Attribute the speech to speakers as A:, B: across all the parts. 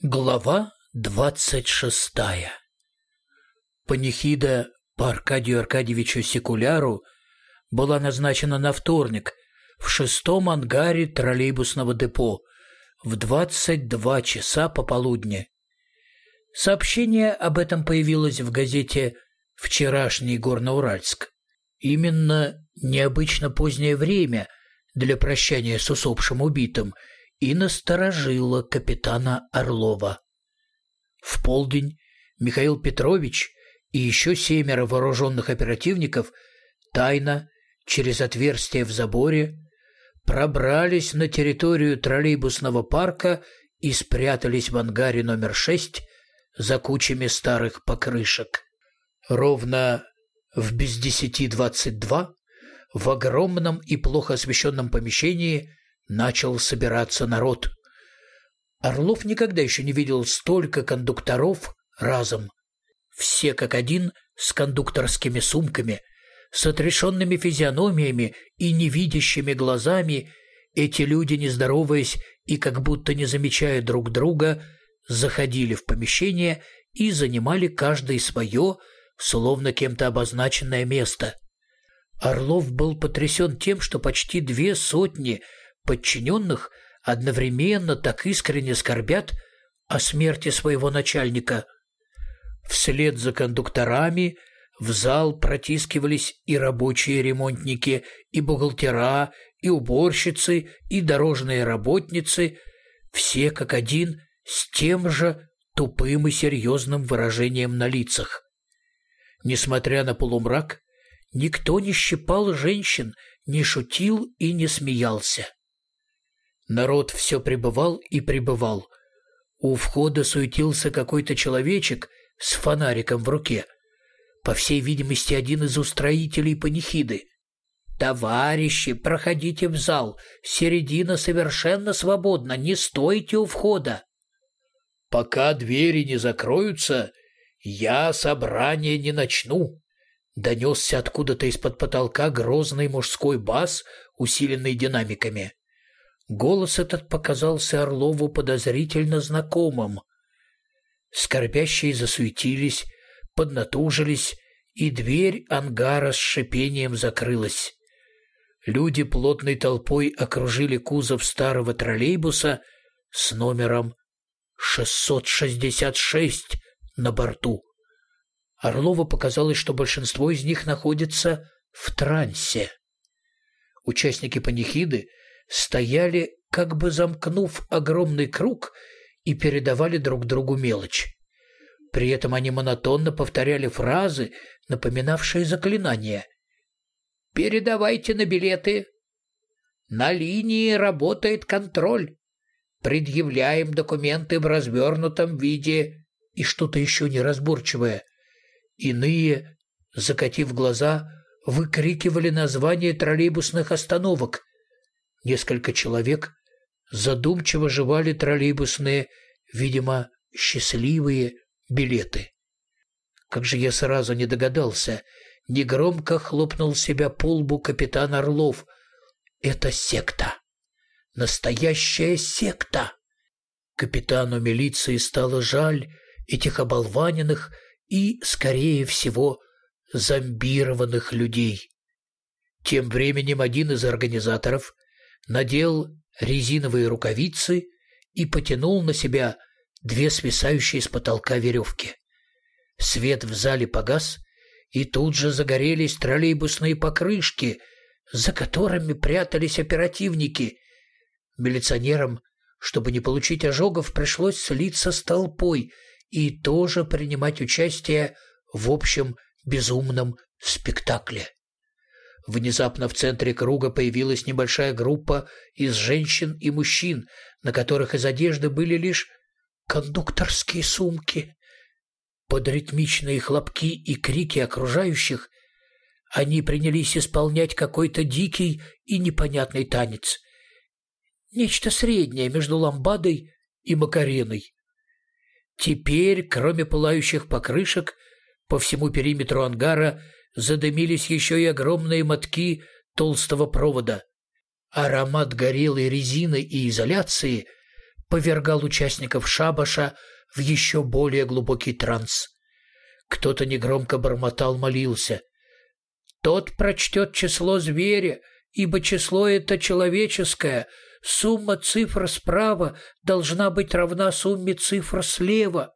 A: Глава двадцать шестая Панихида по Аркадию Аркадьевичу Секуляру была назначена на вторник в шестом ангаре троллейбусного депо в двадцать два часа пополудни. Сообщение об этом появилось в газете «Вчерашний Горноуральск». Именно необычно позднее время для прощания с усопшим убитым – и насторожило капитана Орлова. В полдень Михаил Петрович и еще семеро вооруженных оперативников тайно через отверстие в заборе пробрались на территорию троллейбусного парка и спрятались в ангаре номер шесть за кучами старых покрышек. Ровно в без десяти двадцать два в огромном и плохо освещенном помещении начал собираться народ. Орлов никогда еще не видел столько кондукторов разом. Все как один с кондукторскими сумками, с отрешенными физиономиями и невидящими глазами, эти люди, не здороваясь и как будто не замечая друг друга, заходили в помещение и занимали каждое свое, словно кем-то обозначенное место. Орлов был потрясен тем, что почти две сотни подчиненных одновременно так искренне скорбят о смерти своего начальника. Вслед за кондукторами в зал протискивались и рабочие ремонтники, и бухгалтера, и уборщицы, и дорожные работницы, все как один с тем же тупым и серьезным выражением на лицах. Несмотря на полумрак, никто не щипал женщин, не шутил и не смеялся. Народ все пребывал и пребывал. У входа суетился какой-то человечек с фонариком в руке. По всей видимости, один из устроителей панихиды. «Товарищи, проходите в зал. Середина совершенно свободна. Не стойте у входа». «Пока двери не закроются, я собрание не начну», — донесся откуда-то из-под потолка грозный мужской бас, усиленный динамиками. Голос этот показался Орлову подозрительно знакомым. Скорбящие засуетились, поднатужились, и дверь ангара с шипением закрылась. Люди плотной толпой окружили кузов старого троллейбуса с номером 666 на борту. Орлову показалось, что большинство из них находится в трансе. Участники панихиды стояли, как бы замкнув огромный круг, и передавали друг другу мелочь. При этом они монотонно повторяли фразы, напоминавшие заклинания. «Передавайте на билеты». «На линии работает контроль». «Предъявляем документы в развернутом виде» и что-то еще неразборчивое. Иные, закатив глаза, выкрикивали названия троллейбусных остановок, Несколько человек задумчиво жевали троллейбусные, видимо, счастливые билеты. Как же я сразу не догадался, негромко хлопнул себя по лбу капитан Орлов. Это секта. Настоящая секта. Капитану милиции стало жаль этих оболваненных и, скорее всего, зомбированных людей. Тем временем один из организаторов надел резиновые рукавицы и потянул на себя две свисающие с потолка веревки. Свет в зале погас, и тут же загорелись троллейбусные покрышки, за которыми прятались оперативники. Милиционерам, чтобы не получить ожогов, пришлось слиться с толпой и тоже принимать участие в общем безумном спектакле. Внезапно в центре круга появилась небольшая группа из женщин и мужчин, на которых из одежды были лишь кондукторские сумки. Под ритмичные хлопки и крики окружающих они принялись исполнять какой-то дикий и непонятный танец. Нечто среднее между ламбадой и макареной. Теперь, кроме пылающих покрышек, по всему периметру ангара – задымились еще и огромные мотки толстого провода. Аромат горелой резины и изоляции повергал участников шабаша в еще более глубокий транс. Кто-то негромко бормотал, молился. «Тот прочтет число зверя, ибо число это человеческое, сумма цифр справа должна быть равна сумме цифр слева».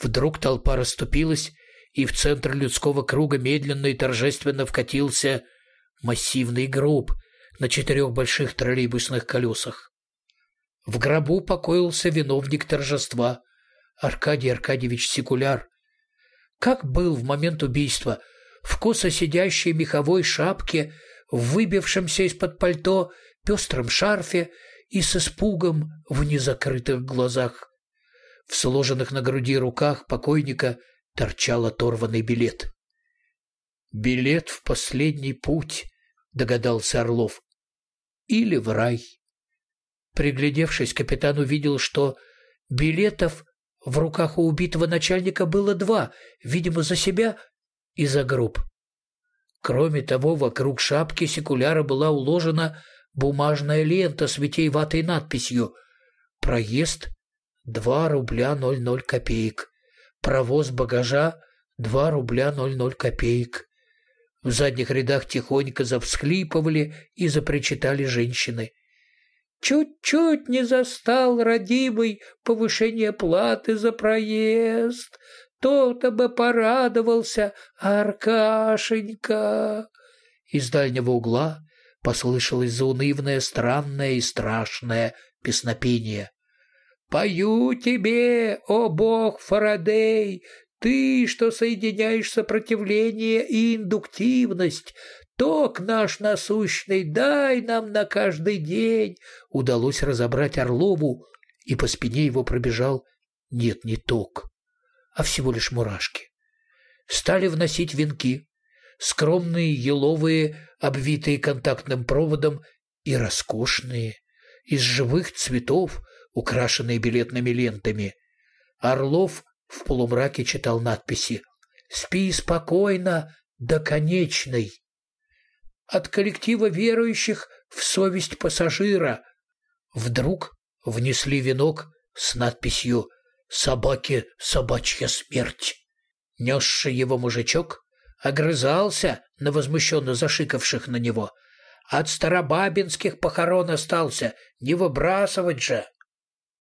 A: Вдруг толпа расступилась, и в центр людского круга медленно и торжественно вкатился массивный гроб на четырех больших троллейбусных колесах. В гробу покоился виновник торжества Аркадий Аркадьевич Секуляр. Как был в момент убийства, в косо сидящей меховой шапке, в выбившемся из-под пальто пестром шарфе и с испугом в незакрытых глазах. В сложенных на груди руках покойника торчал оторванный билет. «Билет в последний путь», — догадался Орлов. «Или в рай». Приглядевшись, капитан увидел, что билетов в руках у убитого начальника было два, видимо, за себя и за гроб. Кроме того, вокруг шапки секуляра была уложена бумажная лента с витиеватой надписью «Проезд 2 рубля 00 копеек. Провоз багажа 2 рубля 00 копеек». В задних рядах тихонько завсхлипывали и запричитали женщины. Чуть-чуть не застал родимый повышение платы за проезд. То-то бы порадовался Аркашенька. Из дальнего угла послышалось заунывное, странное и страшное песнопение. «Пою тебе, о бог Фарадей, ты, что соединяешь сопротивление и индуктивность, ток наш насущный, дай нам на каждый день!» Удалось разобрать Орлову, и по спине его пробежал нет, не ток, а всего лишь мурашки. Стали вносить венки, скромные еловые, обвитые контактным проводом, и роскошные, из живых цветов, украшенные билетными лентами. Орлов в полумраке читал надписи «Спи спокойно, до конечной» от коллектива верующих в совесть пассажира. Вдруг внесли венок с надписью «Собаке собачья смерть». Несший его мужичок огрызался на возмущенно зашикавших на него. От старобабинских похорон остался, не выбрасывать же.